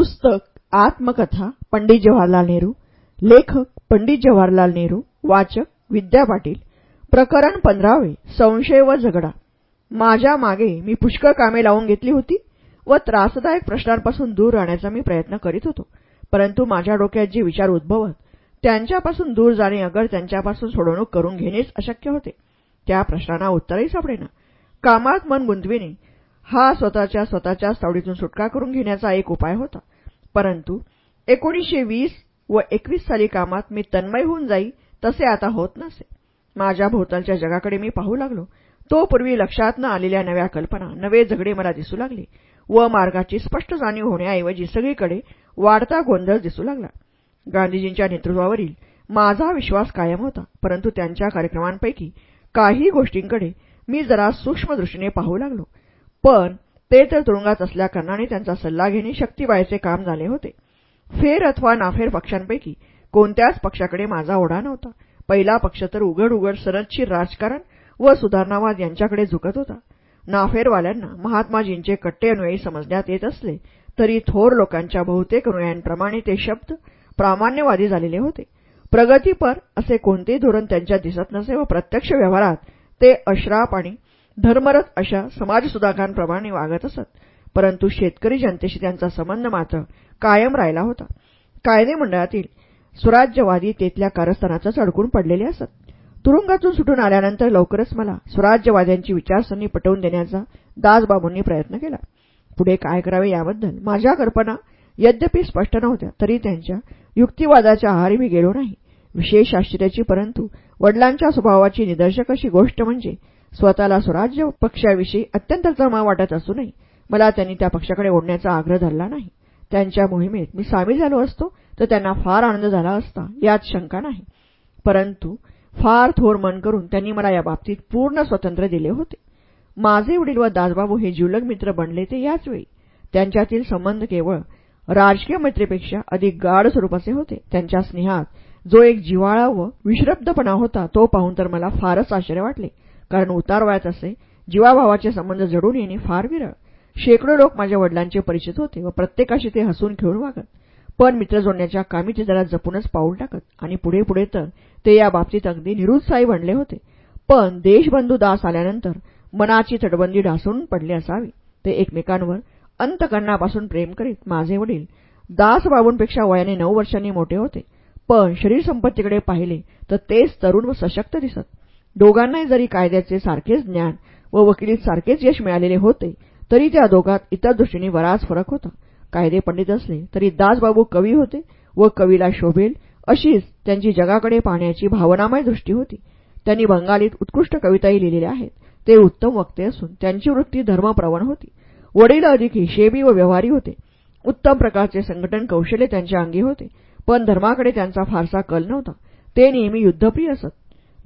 पुस्तक आत्मकथा पंडित जवाहरलाल नेहरू लेखक पंडित जवाहरलाल नेहरू वाचक विद्या पाटील प्रकरण पंधरावे संशय व झगडा. माझ्या मागे मी पुष्कळ कामे लावून घेतली होती व त्रासदायक प्रश्नांपासून दूर राहण्याचा मी प्रयत्न करीत होतो. परंतु माझ्या डोक्यात जे विचार उद्भवत त्यांच्यापासून दूर जाणे अगर त्यांच्यापासून सोडवणूक करून घेणेच अशक्य होते. त्या प्रश्नांना उत्तरही सापडेना. कामात मन गुंतविणे हा स्वतःच्या स्वतःच्या तावडीतून सुटका करून घेण्याचा एक उपाय होता. परंतु एकोणीसशे वीस व एकवीस साली कामात मी तन्मय होऊन जाई तसे आता होत नसे. माझ्या भोवतालच्या जगाकडे मी पाहू लागलो. तो पूर्वी लक्षात न आलेल्या नव्या कल्पना नवे झगडे मला दिसू लागले व मार्गाची स्पष्ट जाणीव होण्याऐवजी सगळीकडे वाढता गोंधळ दिसू लागला. गांधीजींच्या नेतृत्वावरील माझा विश्वास कायम होता परंतु त्यांच्या कार्यक्रमांपैकी काही गोष्टींकडे मी जरा सूक्ष्मदृष्टीने पाहू लागलो. पण ते तर तुरुंगात असल्याकारणाने त्यांचा सल्ला घेणे शक्तीबाईचे काम झाले होते. फेर अथवा नाफेर पक्षांपैकी कोणत्याच पक्षाकडे माझा ओढा नव्हता. पहिला पक्ष तर उघड उघड सरदशीर राजकारण व सुधारणावाद यांच्याकडे झुकत होता. नाफेरवाल्यांना महात्माजींचे कट्टे अनुयायी समजण्यात येत असले तरी थोर लोकांच्या बहुतेक अनुयायांप्रमाणे ते शब्द प्रामाण्यवादी झालेले होते. प्रगतीपर असे कोणतेही धोरण त्यांच्यात दिसत नसे व प्रत्यक्ष व्यवहारात ते अश्राप आणि धर्मरथ अशा समाजसुधारकांप्रमाणे वागत असत. परंतु शेतकरी जनतेशी त्यांचा संबंध मात्र कायम राहिला होता. कायदे मंडळातील स्वराज्यवादी तेथल्या कारस्थानातच अडकून पडलेले असत. तुरुंगातून सुटून आल्यानंतर लवकरच मला स्वराज्यवाद्यांची विचारसरणी पटवून देण्याचा दासबाबूंनी प्रयत्न केला. पुढे काय करावे याबद्दल माझ्या कल्पना यद्यपि स्पष्ट नव्हत्या तरी त्यांच्या युक्तिवादाच्या आहारी मी गेलो नाही. विशेष आश्चर्याची परंतु वडिलांच्या स्वभावाची निदर्शक अशी गोष्ट म्हणजे स्वतःला स्वराज्य पक्षाविषयी अत्यंत तमा वाटत असूनही मला त्यांनी त्या पक्षाकडे ओढण्याचा आग्रह धरला नाही. त्यांच्या मोहिमेत मी सामील झालो असतो तर त्यांना फार आनंद झाला असता यात शंका नाही. परंतु फार थोर मन करून त्यांनी मला या बाबतीत पूर्ण स्वातंत्र्य दिले होते. माझे वडील व दासबाबू हे जिवलग मित्र बनले ते याच वेळी. त्यांच्यातील संबंध केवळ राजकीय मैत्रीपेक्षा अधिक गाढ स्वरूपाचे होते. त्यांच्या स्नेहात जो एक जिवाळा व विश्रब्धपणा होता तो पाहून तर मला फारच आश्चर्य वाटले. कारण उतार वयात असे जीवाभावाचे संबंध जडून येणे फार विरळ. शेकडो लोक माझ्या वडिलांचे परिचित होते व प्रत्येकाशी ते हसून खेळून वागत. पण मित्र जोडण्याच्या कामी ते जरा जपूनच पाऊल टाकत आणि पुढे पुढे तर ते या बाबतीत अगदी निरुत्साही बनले होते. पण देशबंधू दास आल्यानंतर मनाची तटबंदी ढासून पडली असावी. ते एकमेकांवर अंतकरणापासून प्रेम करीत माझे वडील दासबाबूंपेक्षा वयाने नऊ वर्षांनी मोठे होते. पण शरीरसंपत्तीकडे पाहिले तर तेच तरुण व सशक्त दिसत. दोघांनाही जरी कायद्याचे सारखेच ज्ञान व वकिलीत सारखेच यश मिळालेले होते तरी त्या दोघात इतर दृष्टीने बराच फरक होता. कायदे पंडित असले तरी दासबाबू कवी होते व कवीला शोभेल अशीच त्यांची जगाकडे पाहण्याची भावनामय दृष्टी होती. त्यांनी बंगालीत उत्कृष्ट कविताही लिहिलेल्या आहेत. ते उत्तम वक्ते असून त्यांची वृत्ती धर्मप्रवण होती. वडील अधिक हिशेबी व व्यवहारी होते. उत्तम प्रकारचे संघटन कौशल्य त्यांच्या अंगी होते. पण धर्माकडे त्यांचा फारसा कल नव्हता. ते नेहमी युद्धप्रिय असत.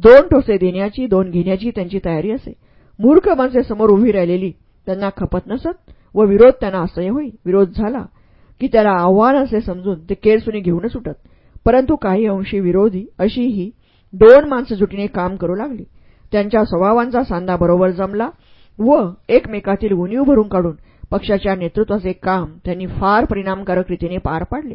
दोन ठोसे देण्याची दोन घेण्याची त्यांची तयारी असे. मूर्ख माणसे समोर उभी राहिलेली त्यांना खपत नसत व विरोध त्यांना असह्य होई. विरोध झाला की त्याला आव्हान असे समजून ते केरसुनी घेऊनच सुटत. परंतु काही अंशी विरोधी अशी ही दोन माणसं जुटीने काम करू लागली. त्यांच्या स्वभावांचा सांदा बरोबर जमला व एकमेकातील उणीव भरून काढून पक्षाच्या नेतृत्वाचे काम त्यांनी फार परिणामकारक रीतीने पार पाडले.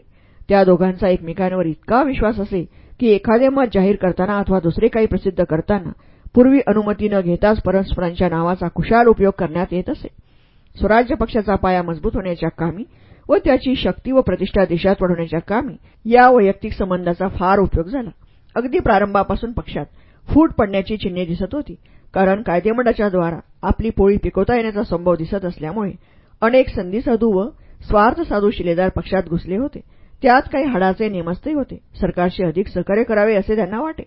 त्या दोघांचा एकमेकांवर इतका विश्वास असे की एखादे मत जाहीर करताना अथवा दुसरे काही प्रसिद्ध करताना पूर्वी अनुमती न घेताच परस्परांच्या नावाचा कुशाल उपयोग करण्यात येत असे. स्वराज्य पक्षाचा पाया मजबूत होण्याच्या कामी व त्याची शक्ती व प्रतिष्ठा देशात वाढवण्याच्या कामी या वैयक्तिक संबंधाचा फार उपयोग झाला. अगदी प्रारंभापासून पक्षात फूट पडण्याची चिन्हे दिसत होती कारण कायदेमंडळाच्या द्वारा आपली पोळी पिकवता येण्याचा संभव दिसत असल्यामुळे अनेक संधी साधू व स्वार्थ साधू शिलेदार पक्षात घुसले होते. त्यात काही हाडाचे नेमस्तही होते. सरकारशी अधिक सहकार्य करावे असे त्यांना वाटे.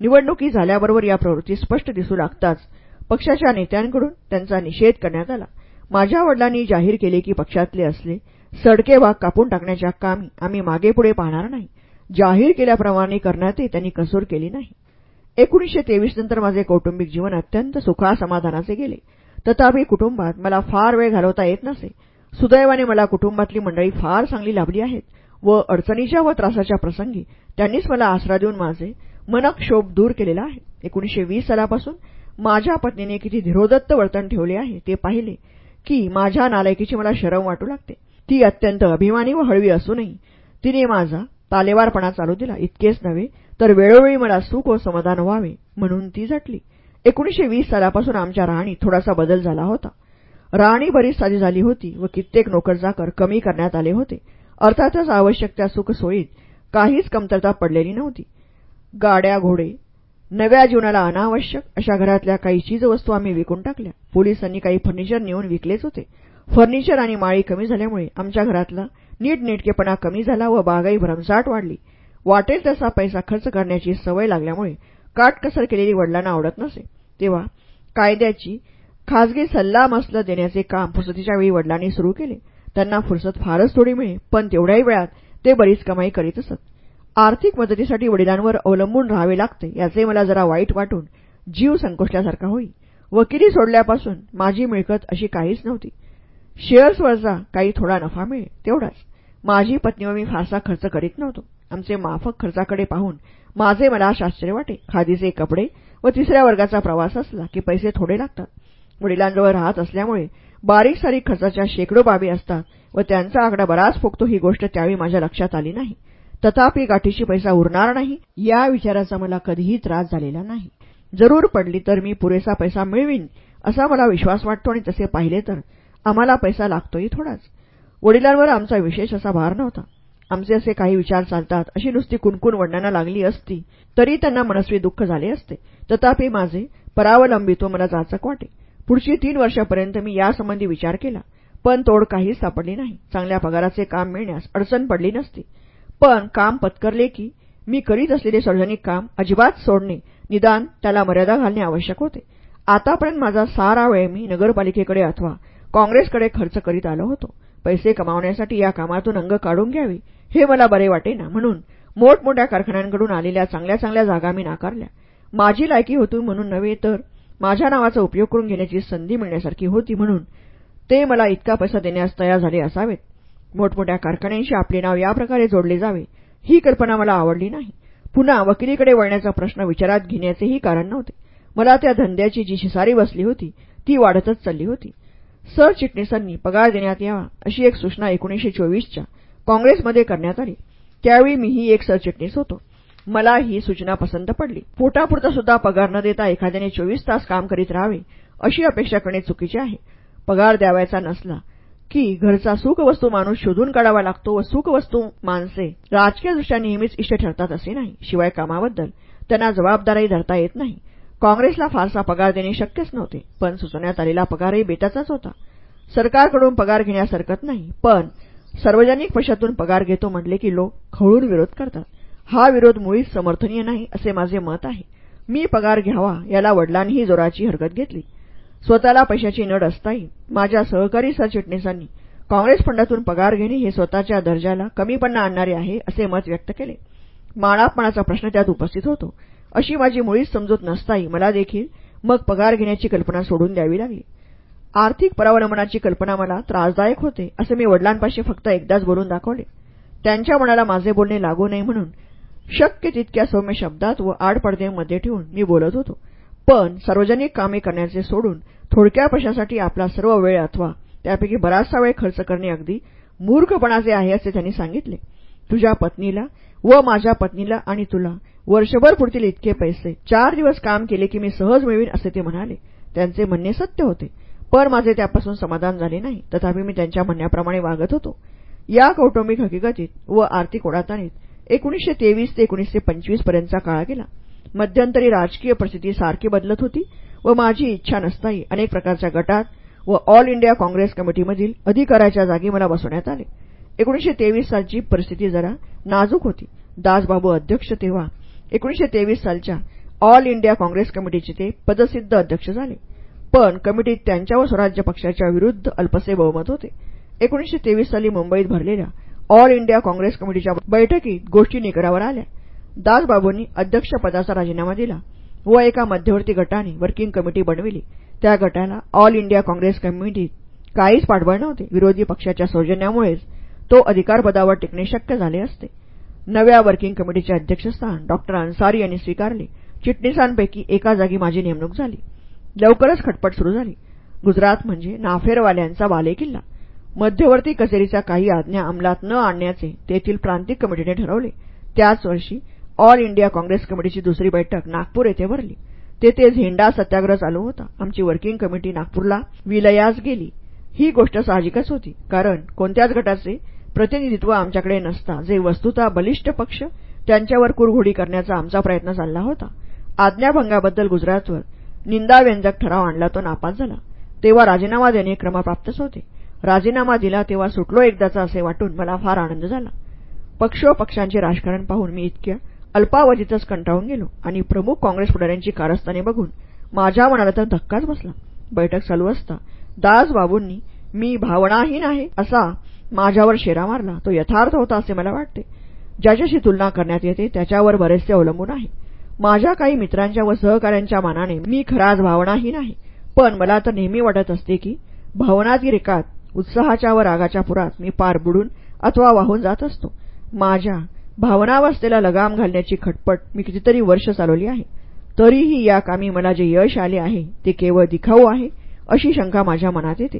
निवडणुकी झाल्याबरोबर या प्रवृत्ती स्पष्ट दिसू लागताच पक्षाच्या नेत्यांकडून त्यांचा निषेध करण्यात आला. माझ्या वडिलांनी जाहीर केले की पक्षातले असले सडके भाग कापून टाकण्याच्या कामी आम्ही मागेपुढे पाहणार नाही. जाहीर केल्याप्रमाणे करण्यातही त्यांनी कसूर केली नाही. एकोणीसशे तेवीस नंतर माझे कौटुंबिक जीवन अत्यंत सुखासमाधानाचे गेले. तथापि कुटुंबात मला फार वेळ घालवता येत नसे. सुदैवाने मला कुटुंबातली मंडळी फार चांगली लाभली आहेत. व अडचणीच्या व त्रासाच्या प्रसंगी त्यांनीच मला आसरा देऊन माझे मनक्षोभ दूर केलेला आहे. एकोणीसशे वीस सालापासून माझ्या पत्नीने किती धीरोदत्त वर्तन ठेवले आहे ते पाहिले की माझ्या नालायकीची मला शरम वाटू लागते. ती अत्यंत अभिमानी व हळवी असूनही तिने माझा तालेवारपणा चालू दिला. इतकेच नव्हे तर वेळोवेळी मला सुख व समाधान व्हावे म्हणून ती झटली एकोणीशे वीस सालापासून आमच्या राहणीत थोडासा बदल झाला होता. राहणी बरीच साधी झाली होती व कित्येक नोकरचाकर कमी करण्यात आले होते. अर्थातच आवश्यक त्या सुखसोयीत काहीच कमतरता पडलेली नव्हती. गाड्या घोडे नव्या जीवनाला अनावश्यक अशा घरातल्या काही चीजवस्तू आम्ही विकून टाकल्या. पोलिसांनी काही फर्निचर नेऊन विकलेच होते. फर्निचर आणि माळी कमी झाल्यामुळे आमच्या घरातला नीटनेटकेपणा कमी झाला व बागाई भरमसाट वाढली. वाटेल तसा पैसा खर्च करण्याची सवय लागल्यामुळे काटकसर केलेली वडिलांना आवडत नसे. तेव्हा कायद्याची खाजगी सल्ला मसलत देण्याचे काम फुसतीच्या वेळी वडिलांनी सुरू केले. त्यांना फुरसत फारच थोडी मिळे पण तेवढ्याही वेळात ते बरीच कमाई करीत असत. आर्थिक मदतीसाठी वडिलांवर अवलंबून राहावे लागते याचे मला जरा वाईट वाटून जीव संकोचल्यासारखा होई. वकिली सोडल्यापासून माझी मिळकत अशी काहीच नव्हती. शेअर्सवरचा काही थोडा नफा मिळे तेवढाच. माझी पत्नी व मी फारसा खर्च करीत नव्हतो. आमचे माफक खर्चाकडे पाहून माझे मला आश्चर्य वाटे. खादीचे कपडे व तिसऱ्या वर्गाचा प्रवास असला की पैसे थोडे लागतात. वडिलांजवळ राहत असल्यामुळे बारीक सारीक खर्चाच्या शेकडो बाबी असतात व त्यांचा आकडा बराच फुकतो ही गोष्ट त्यावेळी माझ्या लक्षात आली नाही. तथापि गाठीशी पैसा उरणार नाही या विचाराचा मला कधीही त्रास झालेला नाही. जरूर पडली तर मी पुरेसा पैसा मिळवीन असा मला विश्वास वाटतो आणि तसे पाहिले तर आम्हाला पैसा लागतोही थोडाच. वडिलांवर आमचा विशेष असा भार नव्हता. आमचे असे काही विचार चालतात अशी नुसती कुणकुण वडण्याला लागली असती तरी त्यांना मनस्वी दुःख झाले असते. तथापि माझे परावलंबित्व मला जाचक वाटे. पुढची तीन वर्षापर्यंत मी यासंबंधी विचार केला. पण तोड काहीच सापडली नाही. चांगल्या पगाराचे काम मिळण्यास अडचण पडली नसती. पण काम पत्करले की मी करीत असलेले सार्वजनिक काम अजिबात सोडणे निदान त्याला मर्यादा घालणे आवश्यक होते. आतापर्यंत माझा सारा वेळ मी नगरपालिकेकडे अथवा काँग्रेसकडे खर्च करीत आलो होतो. पैसे कमावण्यासाठी या कामातून अंग काढून घ्यावे हे मला बरे वाटेना म्हणून मोठमोठ्या कारखान्यांकडून आलेल्या चांगल्या चांगल्या जागा मी नाकारल्या. माझी लायकी होती म्हणून नव्हे तर माझ्या नावाचा उपयोग करून घेण्याची संधी मिळण्यासारखी होती म्हणून ते मला इतका पैसा देण्यास तयार झाले असावेत. मोठमोठ्या कारखान्यांशी आपले नाव याप्रकारे जोडले जावे ही कल्पना मला आवडली नाही. पुन्हा वकिलीकडे वळण्याचा प्रश्न विचारात घेण्याचेही कारण नव्हते. मला त्या धंद्याची जी शिसारी बसली होती ती वाढतच चालली होती. सरचिटणीसांनी पगार देण्यात यावा अशी एक सूचना एकोणीशे चोवीसच्या काँग्रेसमध्ये करण्यात आली. त्यावेळी मीही एक सरचिटणीस होतो. मला ही सूचना पसंत पडली. पोटापुरता सुद्धा पगार न देता एखाद्याने चोवीस तास काम करीत राहावे अशी अपेक्षा करणे चुकीचे आहे. पगार द्यावायचा नसला की घरचा सुखवस्तू माणूस शोधून काढावा लागतो व सुखवस्तू माणसे राजकीयदृष्ट्या नेहमीच इष्ट ठरतात असे नाही. शिवाय कामाबद्दल त्यांना जबाबदारही धरता येत नाही. काँग्रेसला फारसा पगार देणे शक्यच नव्हते पण सुचवण्यात आलेला पगारही बेताचाच होता. सरकारकडून पगार घेण्यास हरकत नाही पण सार्वजनिक पैशातून पगार घेतो म्हटले की लोक खवळून विरोध करतात. हा विरोध मुळीच समर्थनीय नाही असे माझे मत आहे. मी पगार घ्यावा याला वडिलांनीही जोराची हरकत घेतली. स्वतःला पैशाची नड असताही माझ्या सहकारी सरचिटणीसांनी काँग्रेस फंडातून पगार घेणे हे स्वतःच्या दर्जाला कमीपणा आणणारे आहे असे मत व्यक्त केले. माळापणाचा प्रश्न त्यात उपस्थित होतो. अशी माझी मुळीच समजूत नसताही मला देखील मग पगार घेण्याची कल्पना सोडून द्यावी लागली. आर्थिक परावलंबनाची कल्पना मला त्रासदायक होते असे मी वडिलांपाशी फक्त एकदाच बोलून दाखवले. त्यांच्या मनाला माझे बोलणे लागू नये म्हणून शक्य तितक्या सौम्य शब्दात व आडपडदेमध्ये ठेवून मी बोलत होतो. पण सार्वजनिक कामे करण्याचे सोडून थोडक्या पैशासाठी आपला सर्व वेळ अथवा त्यापैकी बराचसा वेळ खर्च करणे अगदी मूर्खपणाचे आहे असे त्यांनी सांगितले. तुझ्या पत्नीला व माझ्या पत्नीला आणि तुला वर्षभर पुढतील इतके पैसे. चार दिवस काम केले की मी सहज मिळवीन असे ते म्हणाले. त्यांचे म्हणणे सत्य होते. पण माझे त्यापासून समाधान झाले नाही. तथापि मी त्यांच्या म्हणण्याप्रमाणे वागत होतो. या कौटुंबिक हकीकतीत व आर्थिक ओढाताणीत एकोणीसशे तेवीस ते एकोणीसशे पंचवीस पर्यंतचा काळ गेला. मध्यंतरी राजकीय परिस्थिती सारखी बदलत होती व माझी इच्छा नसताही अनेक प्रकारच्या गटात व ऑल इंडिया काँग्रेस कमिटीमधील अधिकाराच्या जागी मला बसवण्यात आले. एकोणीसशे तेवीस सालची परिस्थिती जरा नाजूक होती. दासबाबू अध्यक्ष तेव्हा एकोणीसशे तेवीस सालच्या ऑल इंडिया काँग्रेस कमिटीचे ते पदसिद्ध अध्यक्ष झाले. पण कमिटीत त्यांच्या व स्वराज्य पक्षाच्या विरुद्ध अल्पसे बहुमत होते. एकोणीसशे तेवीस साली मुंबईत भरलेल्या ऑल इंडिया काँग्रेस कमिटीच्या बैठकीत गोष्टी निकरावर आल्या. दासबाबूंनी अध्यक्षपदाचा राजीनामा दिला व एका मध्यवर्ती गटाने वर्किंग कमिटी बनविली. त्या गटाला ऑल इंडिया काँग्रेस कमिटीत काहीच पाठबळ नव्हते. विरोधी पक्षाच्या सौजन्यामुळेच तो अधिकारपदावर टिकणे शक्य झाले असते. नव्या वर्किंग कमिटीचे अध्यक्षस्थान डॉक्टर अन्सारी यांनी स्वीकारले. चिटणीसांपैकी एका जागी माझी नेमणूक झाली. लवकरच खटपट सुरू झाली. गुजरात म्हणजे नाफेरवाल्यांचा बालेकिल्ला मध्यवर्ती कचेरीच्या काही आज्ञा अंमलात न आणण्याचे तेथील प्रांतिक कमिटीने ठरवले. त्याच वर्षी ऑल इंडिया काँग्रेस कमिटीची दुसरी बैठक नागपूर येथे भरली. तेथे झेंडा सत्याग्रह चालू होता. आमची वर्किंग कमिटी नागपूरला विलयास गेली. ही गोष्ट साहजिकच होती कारण कोणत्याच गटाचे प्रतिनिधित्व आमच्याकडे नसता. जे वस्तुतः बलिष्ठ पक्ष त्यांच्यावर कुरघोडी करण्याचा आमचा प्रयत्न चालला होता. आज्ञाभंगाबद्दल गुजरातवर निंदाव्यंजक ठराव आणला तो नापास झाला. तेव्हा राजीनामा देणे क्रमप्राप्तच होते. राजीनामा दिला तेव्हा सुटलो एकदाचा असे वाटून मला फार आनंद झाला. पक्ष पक्षांचे राजकारण पाहून मी इतक्या अल्पावधीतच कंटाळून गेलो आणि प्रमुख काँग्रेस पुढाऱ्यांची कारस्थाने बघून माझ्या मनाला तर धक्काच बसला. बैठक चालू असता दासबाबूंनी मी भावनाहीन आहे असा माझ्यावर शेरा मारला. तो यथार्थ होता असे मला वाटते. ज्याच्याशी तुलना करण्यात येते त्याच्यावर बरेचसे अवलंबून आहे. माझ्या काही मित्रांच्या व सहकाऱ्यांच्या मानाने मी खराच भावनाहीन आहे. पण मला तर नेहमी वाटत असते की भावनाती रेखात उत्साहाच्या व रागाच्या पुरात मी पार बुडून अथवा वाहून जात असतो. माझ्या भावनावस्थेला लगाम घालण्याची खटपट मी कितीतरी वर्ष चालवली आहे. तरीही या कामी मला जे यश आले आहे ते केवळ दिखाऊ आहे अशी शंका माझ्या मनात येते.